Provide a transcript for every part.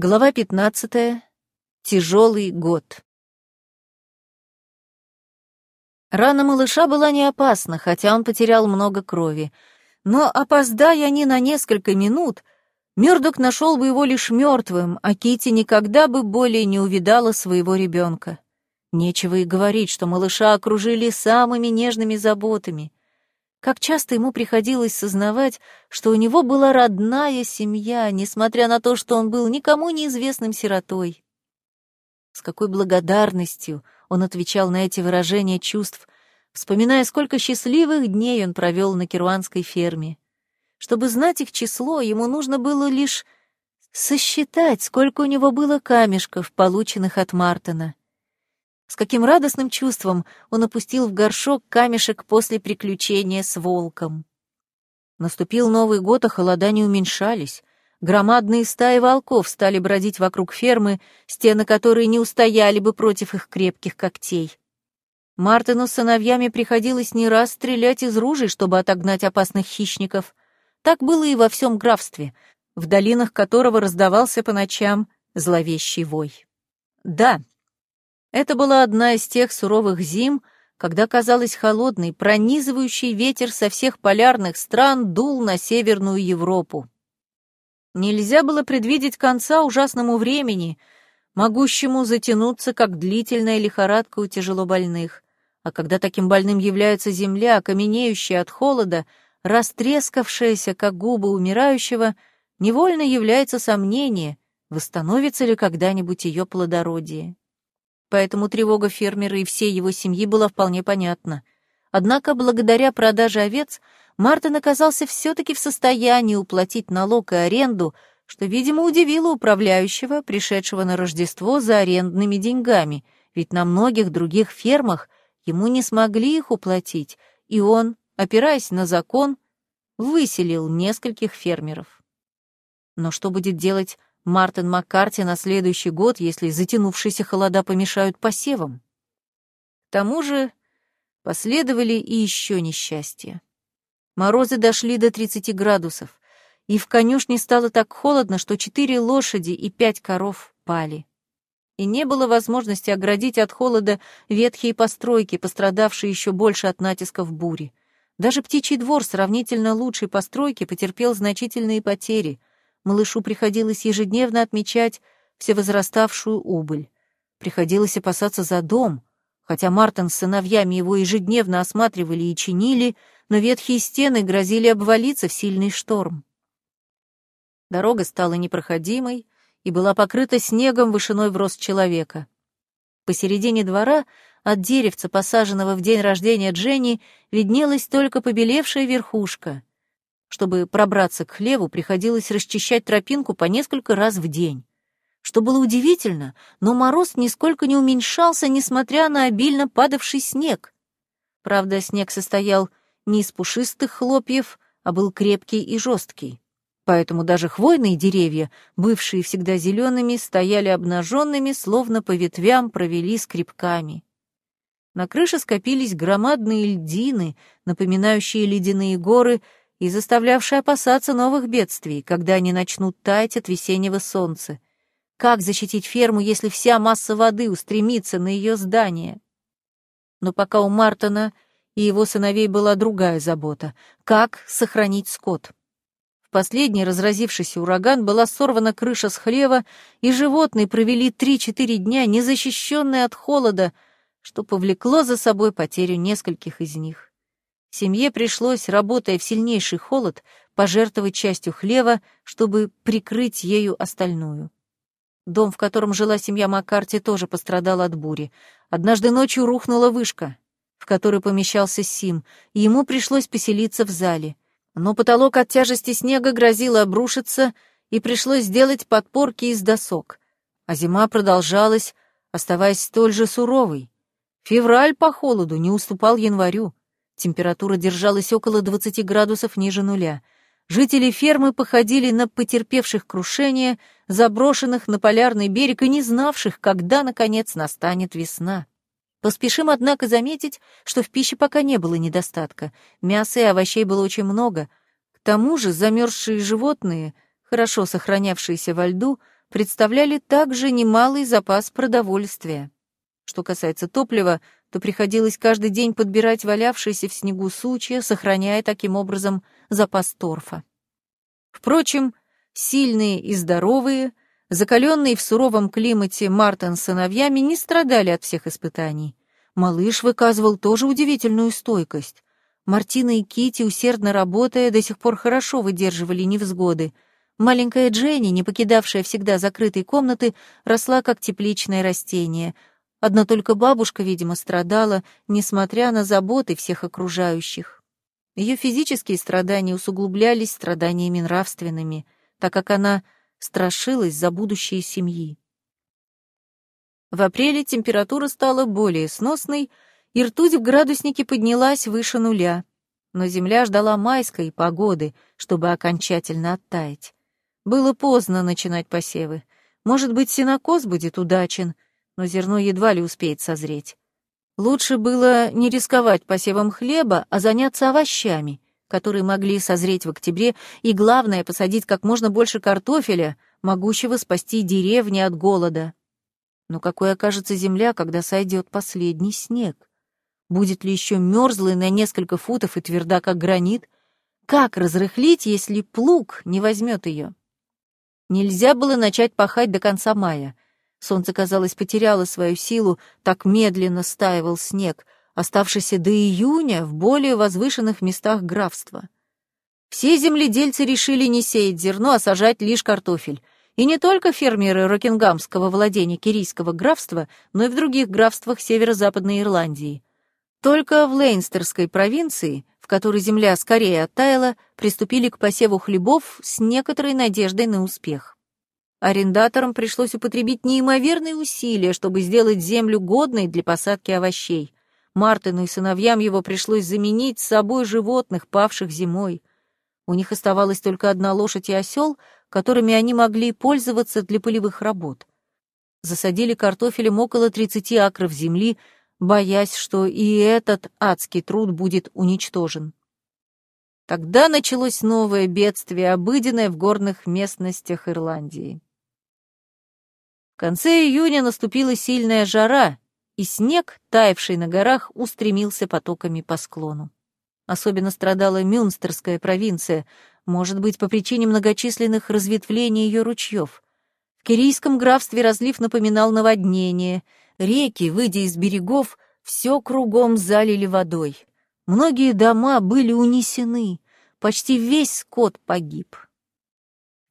Глава 15. Тяжелый год. Рана малыша была не опасна, хотя он потерял много крови. Но, опоздая они на несколько минут, Мёрдок нашел бы его лишь мертвым, а Кити никогда бы более не увидала своего ребенка. Нечего и говорить, что малыша окружили самыми нежными заботами. Как часто ему приходилось сознавать, что у него была родная семья, несмотря на то, что он был никому неизвестным сиротой. С какой благодарностью он отвечал на эти выражения чувств, вспоминая, сколько счастливых дней он провел на керуанской ферме. Чтобы знать их число, ему нужно было лишь сосчитать, сколько у него было камешков, полученных от Мартина. С каким радостным чувством он опустил в горшок камешек после приключения с волком. Наступил Новый год, а холода не уменьшались. Громадные стаи волков стали бродить вокруг фермы, стены которой не устояли бы против их крепких когтей. Мартину с сыновьями приходилось не раз стрелять из ружей, чтобы отогнать опасных хищников. Так было и во всем графстве, в долинах которого раздавался по ночам зловещий вой. Да, это была одна из тех суровых зим, когда, казалось, холодный, пронизывающий ветер со всех полярных стран дул на Северную Европу. Нельзя было предвидеть конца ужасному времени, могущему затянуться, как длительная лихорадка у тяжелобольных. А когда таким больным является земля, каменеющая от холода, растрескавшаяся, как губы умирающего, невольно является сомнение, восстановится ли когда-нибудь ее плодородие поэтому тревога фермера и всей его семьи была вполне понятна. Однако, благодаря продаже овец, Мартин оказался все-таки в состоянии уплатить налог и аренду, что, видимо, удивило управляющего, пришедшего на Рождество за арендными деньгами, ведь на многих других фермах ему не смогли их уплатить, и он, опираясь на закон, выселил нескольких фермеров. Но что будет делать Мартин Маккарти на следующий год, если затянувшиеся холода помешают посевам. К тому же последовали и еще несчастья. Морозы дошли до 30 градусов, и в конюшне стало так холодно, что четыре лошади и пять коров пали. И не было возможности оградить от холода ветхие постройки, пострадавшие еще больше от натисков бури. Даже птичий двор сравнительно лучшей постройки потерпел значительные потери — малышу приходилось ежедневно отмечать всевозраставшую убыль. Приходилось опасаться за дом, хотя Мартин с сыновьями его ежедневно осматривали и чинили, но ветхие стены грозили обвалиться в сильный шторм. Дорога стала непроходимой и была покрыта снегом вышиной в рост человека. Посередине двора от деревца, посаженного в день рождения Дженни, виднелась только побелевшая верхушка. Чтобы пробраться к хлеву, приходилось расчищать тропинку по несколько раз в день. Что было удивительно, но мороз нисколько не уменьшался, несмотря на обильно падавший снег. Правда, снег состоял не из пушистых хлопьев, а был крепкий и жесткий. Поэтому даже хвойные деревья, бывшие всегда зелеными, стояли обнаженными, словно по ветвям провели скребками. На крыше скопились громадные льдины, напоминающие ледяные горы, и заставлявший опасаться новых бедствий, когда они начнут таять от весеннего солнца. Как защитить ферму, если вся масса воды устремится на ее здание? Но пока у Мартона и его сыновей была другая забота — как сохранить скот. В последний разразившийся ураган была сорвана крыша с хлева, и животные провели три-четыре дня, незащищенные от холода, что повлекло за собой потерю нескольких из них. Семье пришлось, работая в сильнейший холод, пожертвовать частью хлева, чтобы прикрыть ею остальную. Дом, в котором жила семья Маккарти, тоже пострадал от бури. Однажды ночью рухнула вышка, в которой помещался Сим, и ему пришлось поселиться в зале. Но потолок от тяжести снега грозил обрушиться, и пришлось сделать подпорки из досок. А зима продолжалась, оставаясь столь же суровой. Февраль по холоду не уступал январю. Температура держалась около 20 градусов ниже нуля. Жители фермы походили на потерпевших крушение, заброшенных на полярный берег и не знавших, когда, наконец, настанет весна. Поспешим, однако, заметить, что в пище пока не было недостатка. Мяса и овощей было очень много. К тому же замерзшие животные, хорошо сохранявшиеся во льду, представляли также немалый запас продовольствия. Что касается топлива, то приходилось каждый день подбирать валявшиеся в снегу сучья, сохраняя таким образом запас торфа. Впрочем, сильные и здоровые, закаленные в суровом климате Мартин с сыновьями не страдали от всех испытаний. Малыш выказывал тоже удивительную стойкость. Мартина и Кити, усердно работая, до сих пор хорошо выдерживали невзгоды. Маленькая Дженни, не покидавшая всегда закрытой комнаты, росла как тепличное растение. Одна только бабушка, видимо, страдала, несмотря на заботы всех окружающих. Ее физические страдания усугублялись страданиями нравственными, так как она страшилась за будущее семьи. В апреле температура стала более сносной, и ртуть в градуснике поднялась выше нуля. Но земля ждала майской погоды, чтобы окончательно оттаять. Было поздно начинать посевы. Может быть, сенокос будет удачен, но зерно едва ли успеет созреть. Лучше было не рисковать посевом хлеба, а заняться овощами, которые могли созреть в октябре, и, главное, посадить как можно больше картофеля, могущего спасти деревни от голода. Но какой окажется земля, когда сойдет последний снег? Будет ли еще мерзлой на несколько футов и тверда, как гранит? Как разрыхлить, если плуг не возьмет ее? Нельзя было начать пахать до конца мая. Солнце, казалось, потеряло свою силу, так медленно стаивал снег, оставшийся до июня в более возвышенных местах графства. Все земледельцы решили не сеять зерно, а сажать лишь картофель — и не только фермеры Рокингамского владения Кирийского графства, но и в других графствах северо-западной Ирландии. Только в Лейнстерской провинции, в которой земля скорее оттаяла, приступили к посеву хлебов с некоторой надеждой на успех. Арендаторам пришлось употребить неимоверные усилия, чтобы сделать землю годной для посадки овощей. Мартину и сыновьям его пришлось заменить с собой животных, павших зимой. У них оставалась только одна лошадь и осел, которыми они могли пользоваться для полевых работ. Засадили картофелем около 30 акров земли, боясь, что и этот адский труд будет уничтожен. Тогда началось новое бедствие, обыденное в горных местностях Ирландии. В конце июня наступила сильная жара, и снег, таявший на горах, устремился потоками по склону. Особенно страдала Мюнстерская провинция, может быть, по причине многочисленных разветвлений ее ручьев. В Кирийском графстве разлив напоминал наводнение. Реки, выйдя из берегов, все кругом залили водой. Многие дома были унесены, почти весь скот погиб.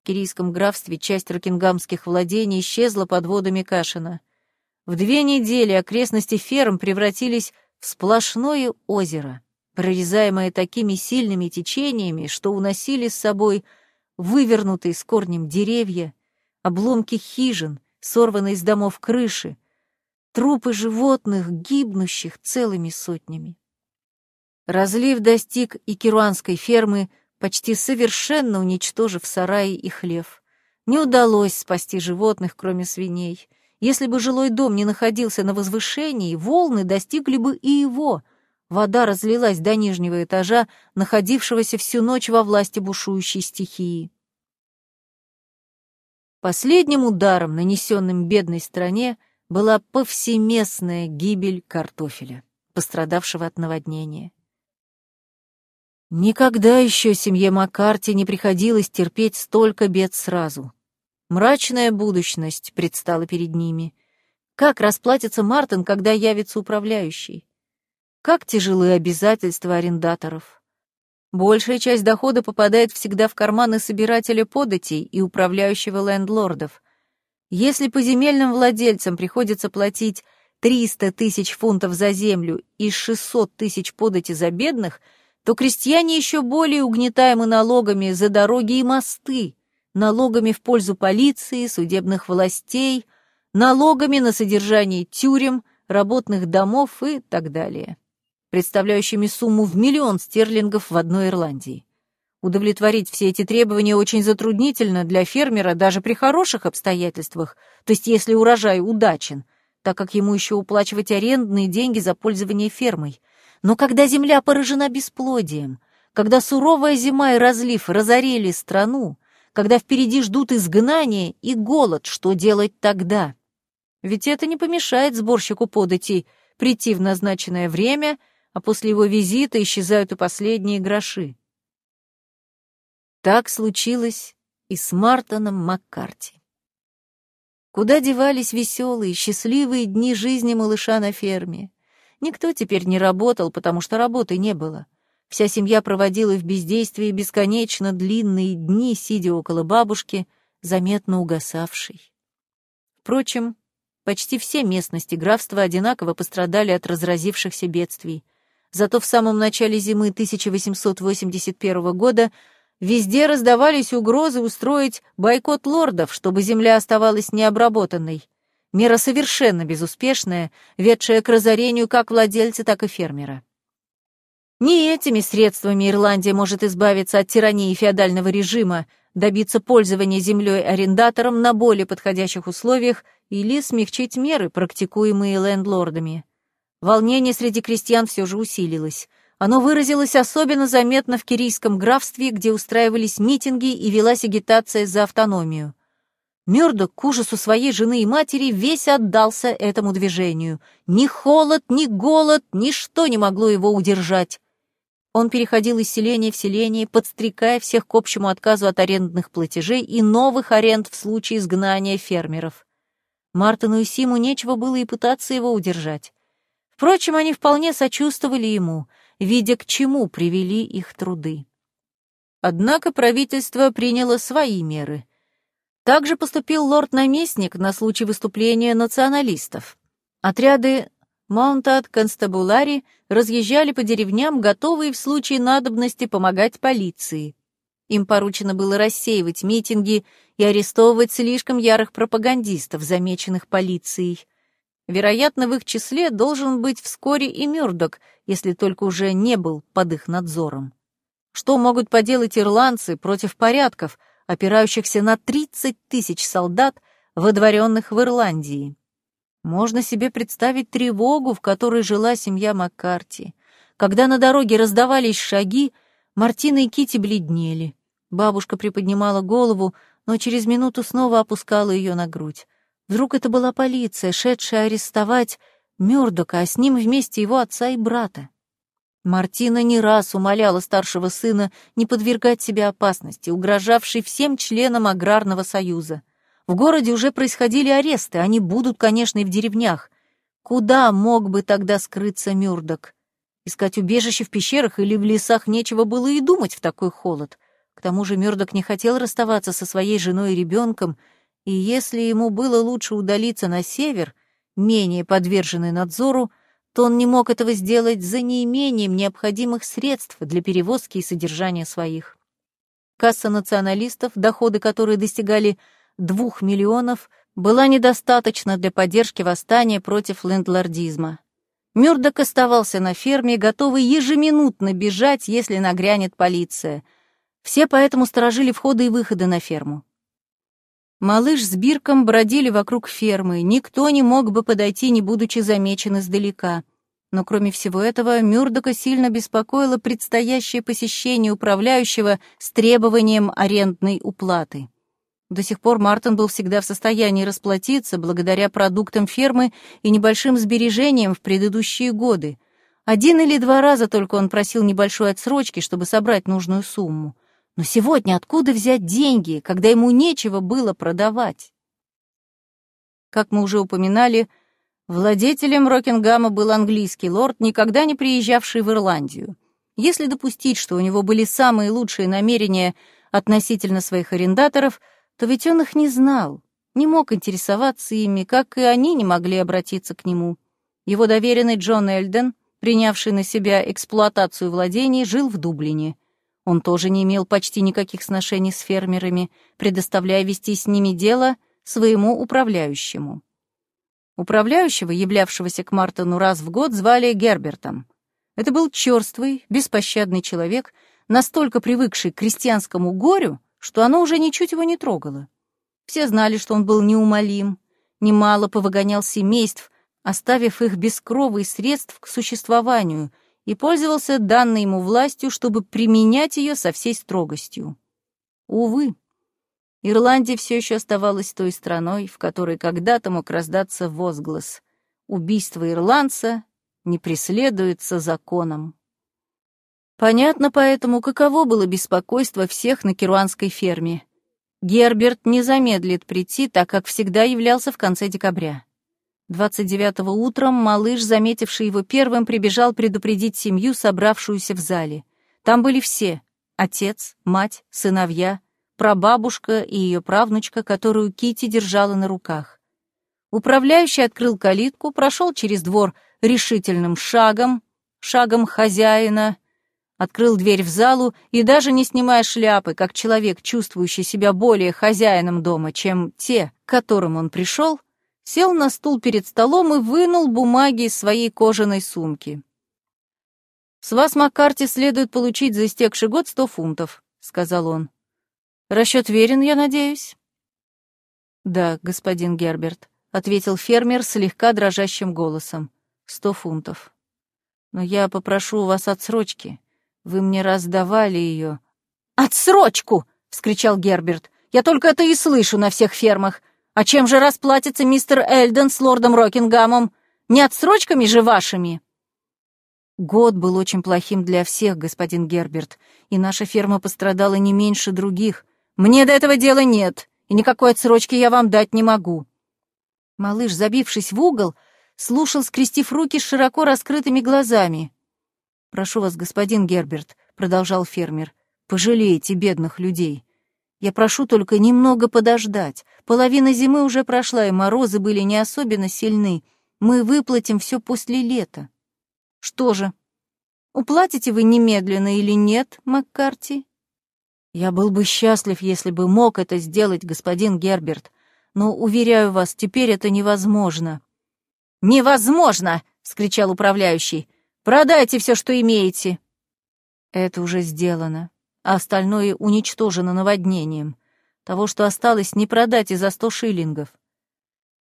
Кирийском графстве часть рокингамских владений исчезла под водами Кашина. В две недели окрестности ферм превратились в сплошное озеро прорезаемое такими сильными течениями, что уносили с собой вывернутые с корнем деревья, обломки хижин, сорванные из домов крыши, трупы животных, гибнущих целыми сотнями. Разлив достиг и керуанской фермы, почти совершенно уничтожив сараи и хлев. Не удалось спасти животных, кроме свиней. Если бы жилой дом не находился на возвышении, волны достигли бы и его — Вода разлилась до нижнего этажа, находившегося всю ночь во власти бушующей стихии. Последним ударом, нанесенным бедной стране, была повсеместная гибель картофеля, пострадавшего от наводнения. Никогда еще семье Маккарти не приходилось терпеть столько бед сразу. Мрачная будущность предстала перед ними. Как расплатится Мартин, когда явится управляющий? Как тяжелые обязательства арендаторов. Большая часть дохода попадает всегда в карманы собирателя податей и управляющего лендлордов. Если поземельным владельцам приходится платить 300 тысяч фунтов за землю и 600 тысяч подати за бедных, то крестьяне еще более угнетаемы налогами за дороги и мосты, налогами в пользу полиции, судебных властей, налогами на содержание тюрем, работных домов и так далее представляющими сумму в миллион стерлингов в одной Ирландии. Удовлетворить все эти требования очень затруднительно для фермера даже при хороших обстоятельствах, то есть если урожай удачен, так как ему еще уплачивать арендные деньги за пользование фермой. Но когда земля поражена бесплодием, когда суровая зима и разлив разорили страну, когда впереди ждут изгнание и голод, что делать тогда? Ведь это не помешает сборщику податей прийти в назначенное время, а после его визита исчезают и последние гроши. Так случилось и с Мартоном Маккарти. Куда девались веселые, счастливые дни жизни малыша на ферме? Никто теперь не работал, потому что работы не было. Вся семья проводила в бездействии бесконечно длинные дни, сидя около бабушки, заметно угасавшей. Впрочем, почти все местности графства одинаково пострадали от разразившихся бедствий. Зато в самом начале зимы 1881 года Везде раздавались угрозы устроить бойкот лордов, чтобы земля оставалась необработанной. Мера совершенно безуспешная, ведшая к разорению как владельца, так и фермера. Не этими средствами Ирландия может избавиться от тирании феодального режима, добиться пользования землей арендатором на более подходящих условиях или смягчить меры, практикуемые лендлордами. Волнение среди крестьян все же усилилось. Оно выразилось особенно заметно в Кирийском графстве, где устраивались митинги и велась агитация за автономию. Мёрдок, к ужасу своей жены и матери, весь отдался этому движению. Ни холод, ни голод, ничто не могло его удержать. Он переходил из селения в селение, подстрекая всех к общему отказу от арендных платежей и новых аренд в случае изгнания фермеров. Мартину и Симу нечего было и пытаться его удержать. Впрочем, они вполне сочувствовали ему — видя, к чему привели их труды. Однако правительство приняло свои меры. Также поступил лорд-наместник на случай выступления националистов. Отряды Mounted Constabulary разъезжали по деревням, готовые в случае надобности помогать полиции. Им поручено было рассеивать митинги и арестовывать слишком ярых пропагандистов, замеченных полицией. Вероятно, в их числе должен быть вскоре и Мюрдок, если только уже не был под их надзором. Что могут поделать ирландцы против порядков, опирающихся на 30 тысяч солдат, водворенных в Ирландии? Можно себе представить тревогу, в которой жила семья Маккарти. Когда на дороге раздавались шаги, Мартина и Кити бледнели. Бабушка приподнимала голову, но через минуту снова опускала ее на грудь. Вдруг это была полиция, шедшая арестовать Мёрдока, а с ним вместе его отца и брата. Мартина не раз умоляла старшего сына не подвергать себя опасности, угрожавшей всем членам аграрного союза. В городе уже происходили аресты, они будут, конечно, и в деревнях. Куда мог бы тогда скрыться Мюрдок? Искать убежище в пещерах или в лесах нечего было и думать в такой холод. К тому же Мюрдок не хотел расставаться со своей женой и ребенком, и если ему было лучше удалиться на север, менее подверженный надзору, то он не мог этого сделать за неимением необходимых средств для перевозки и содержания своих. Касса националистов, доходы которой достигали двух миллионов, была недостаточна для поддержки восстания против лендлордизма. Мёрдок оставался на ферме, готовый ежеминутно бежать, если нагрянет полиция. Все поэтому сторожили входы и выходы на ферму. Малыш с Бирком бродили вокруг фермы, никто не мог бы подойти, не будучи замечен издалека. Но кроме всего этого, Мюрдока сильно беспокоило предстоящее посещение управляющего с требованием арендной уплаты. До сих пор Мартин был всегда в состоянии расплатиться благодаря продуктам фермы и небольшим сбережениям в предыдущие годы. Один или два раза только он просил небольшой отсрочки, чтобы собрать нужную сумму. Но сегодня откуда взять деньги, когда ему нечего было продавать? Как мы уже упоминали, владетелем Рокингама был английский лорд, никогда не приезжавший в Ирландию. Если допустить, что у него были самые лучшие намерения относительно своих арендаторов, то ведь он их не знал, не мог интересоваться ими, как и они не могли обратиться к нему. Его доверенный Джон Эльден, принявший на себя эксплуатацию владений, жил в Дублине — он тоже не имел почти никаких сношений с фермерами, предоставляя вести с ними дело своему управляющему. Управляющего, являвшегося к Мартину раз в год, звали Гербертом. Это был черствый, беспощадный человек, настолько привыкший к крестьянскому горю, что оно уже ничуть его не трогало. Все знали, что он был неумолим, немало повыгонял семейств, оставив их без крова и средств к существованию — и пользовался данной ему властью, чтобы применять ее со всей строгостью. Увы, Ирландия все еще оставалась той страной, в которой когда-то мог раздаться возглас «Убийство ирландца не преследуется законом». Понятно поэтому, каково было беспокойство всех на керуанской ферме. Герберт не замедлит прийти, так как всегда являлся в конце декабря. 29-го утром малыш, заметивший его первым, прибежал предупредить семью, собравшуюся в зале. Там были все — отец, мать, сыновья, прабабушка и ее правнучка, которую Кити держала на руках. Управляющий открыл калитку, прошел через двор решительным шагом, шагом хозяина, открыл дверь в залу и, даже не снимая шляпы, как человек, чувствующий себя более хозяином дома, чем те, к которым он пришел, сел на стул перед столом и вынул бумаги из своей кожаной сумки. «С вас, Маккарти, следует получить за истекший год сто фунтов», — сказал он. «Расчет верен, я надеюсь?» «Да, господин Герберт», — ответил фермер слегка дрожащим голосом. «Сто фунтов. Но я попрошу у вас отсрочки. Вы мне раздавали ее». «Отсрочку!» — вскричал Герберт. «Я только это и слышу на всех фермах. А чем же расплатится мистер Эльден с лордом Рокингамом? Не отсрочками же вашими?» Год был очень плохим для всех, господин Герберт, и наша ферма пострадала не меньше других. Мне до этого дела нет, и никакой отсрочки я вам дать не могу. Малыш, забившись в угол, слушал, скрестив руки с широко раскрытыми глазами. «Прошу вас, господин Герберт», — продолжал фермер, — «пожалейте бедных людей. Я прошу только немного подождать. Половина зимы уже прошла, и морозы были не особенно сильны. Мы выплатим все после лета. Что же, уплатите вы немедленно или нет, Маккарти? Я был бы счастлив, если бы мог это сделать, господин Герберт, но, уверяю вас, теперь это невозможно. «Невозможно!» — скричал управляющий. «Продайте все, что имеете!» Это уже сделано а остальное уничтожено наводнением. Того, что осталось, не продать и за сто шиллингов.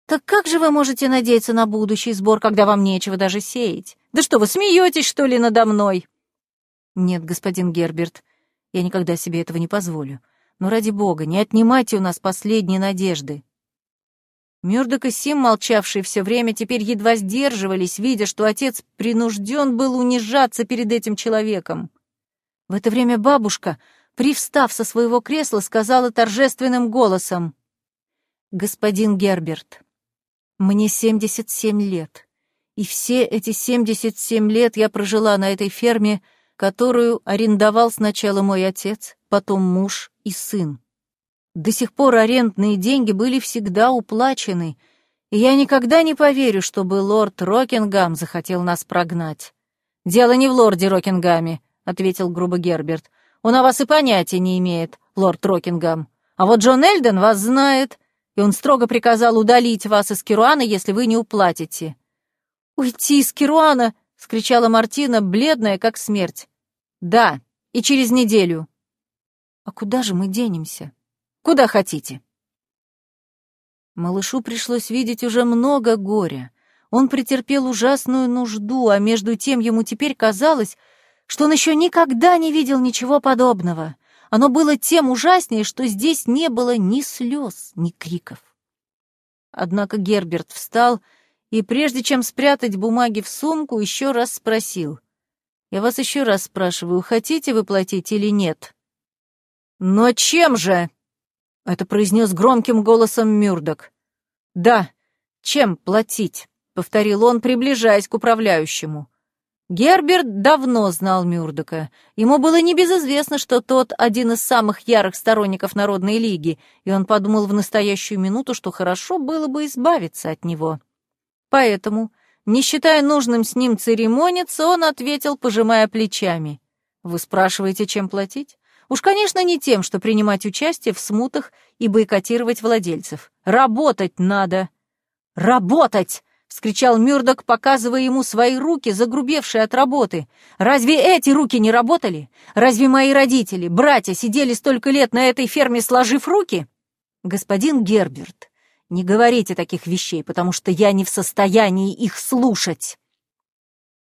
Так как же вы можете надеяться на будущий сбор, когда вам нечего даже сеять? Да что, вы смеетесь, что ли, надо мной? Нет, господин Герберт, я никогда себе этого не позволю. Но ради бога, не отнимайте у нас последние надежды. Мёрдок и Сим, молчавшие все время, теперь едва сдерживались, видя, что отец принужден был унижаться перед этим человеком. В это время бабушка, привстав со своего кресла, сказала торжественным голосом. «Господин Герберт, мне 77 лет, и все эти 77 лет я прожила на этой ферме, которую арендовал сначала мой отец, потом муж и сын. До сих пор арендные деньги были всегда уплачены, и я никогда не поверю, чтобы лорд Рокингам захотел нас прогнать. Дело не в лорде Рокингаме, — ответил грубо Герберт. «Он о вас и понятия не имеет, лорд Рокингам. А вот Джон Эльден вас знает, и он строго приказал удалить вас из Керуана, если вы не уплатите». «Уйти из Керуана!» — вскричала Мартина, бледная, как смерть. «Да, и через неделю». «А куда же мы денемся?» «Куда хотите». Малышу пришлось видеть уже много горя. Он претерпел ужасную нужду, а между тем ему теперь казалось, что он еще никогда не видел ничего подобного. Оно было тем ужаснее, что здесь не было ни слез, ни криков. Однако Герберт встал и, прежде чем спрятать бумаги в сумку, еще раз спросил. «Я вас еще раз спрашиваю, хотите вы платить или нет?» «Но чем же?» — это произнес громким голосом Мюрдок. «Да, чем платить?» — повторил он, приближаясь к управляющему. Герберт давно знал Мюрдока. Ему было небезызвестно, что тот один из самых ярых сторонников Народной Лиги, и он подумал в настоящую минуту, что хорошо было бы избавиться от него. Поэтому, не считая нужным с ним церемониться, он ответил, пожимая плечами. «Вы спрашиваете, чем платить? Уж, конечно, не тем, что принимать участие в смутах и бойкотировать владельцев. Работать надо!» «Работать!» — вскричал Мюрдок, показывая ему свои руки, загрубевшие от работы. «Разве эти руки не работали? Разве мои родители, братья сидели столько лет на этой ферме, сложив руки?» «Господин Герберт, не говорите таких вещей, потому что я не в состоянии их слушать».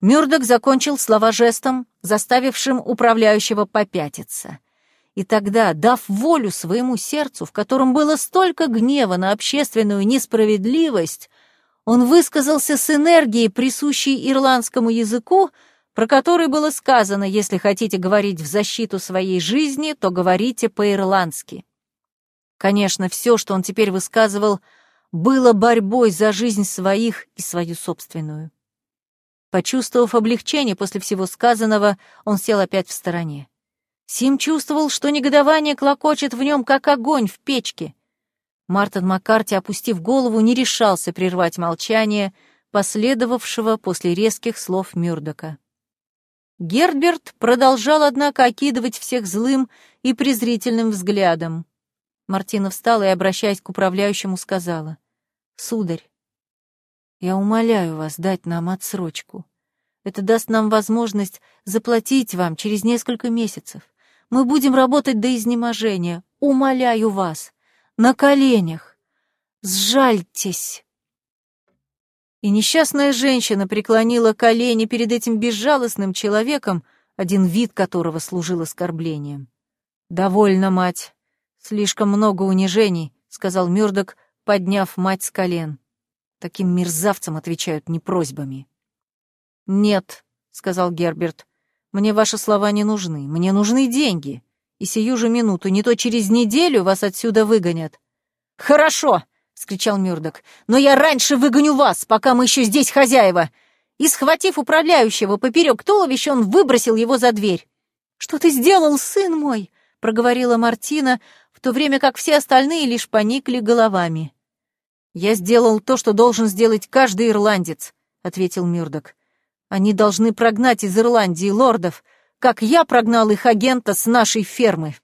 Мюрдок закончил слова жестом, заставившим управляющего попятиться. И тогда, дав волю своему сердцу, в котором было столько гнева на общественную несправедливость, он высказался с энергией, присущей ирландскому языку, про который было сказано, если хотите говорить в защиту своей жизни, то говорите по-ирландски. Конечно, все, что он теперь высказывал, было борьбой за жизнь своих и свою собственную. Почувствовав облегчение после всего сказанного, он сел опять в стороне. Сим чувствовал, что негодование клокочет в нем, как огонь в печке. Мартин Маккарти, опустив голову, не решался прервать молчание, последовавшего после резких слов Мюрдока. Герберт продолжал, однако, окидывать всех злым и презрительным взглядом. Мартина встала и, обращаясь к управляющему, сказала, «Сударь, я умоляю вас дать нам отсрочку. Это даст нам возможность заплатить вам через несколько месяцев. Мы будем работать до изнеможения. Умоляю вас. На коленях. Сжальтесь. И несчастная женщина преклонила колени перед этим безжалостным человеком, один вид которого служил оскорблением. «Довольно, мать. Слишком много унижений», — сказал Мюрдок, подняв мать с колен. Таким мерзавцам отвечают не просьбами. «Нет», — сказал Герберт, — «мне ваши слова не нужны. Мне нужны деньги. И сию же минуту, не то через неделю вас отсюда выгонят». «Хорошо!» — скричал Мюрдок. «Но я раньше выгоню вас, пока мы еще здесь хозяева!» И, схватив управляющего поперек туловища, он выбросил его за дверь. «Что ты сделал, сын мой?» — проговорила Мартина, в то время как все остальные лишь поникли головами. «Я сделал то, что должен сделать каждый ирландец», — ответил Мюрдок. «Они должны прогнать из Ирландии лордов, как я прогнал их агента с нашей фермы».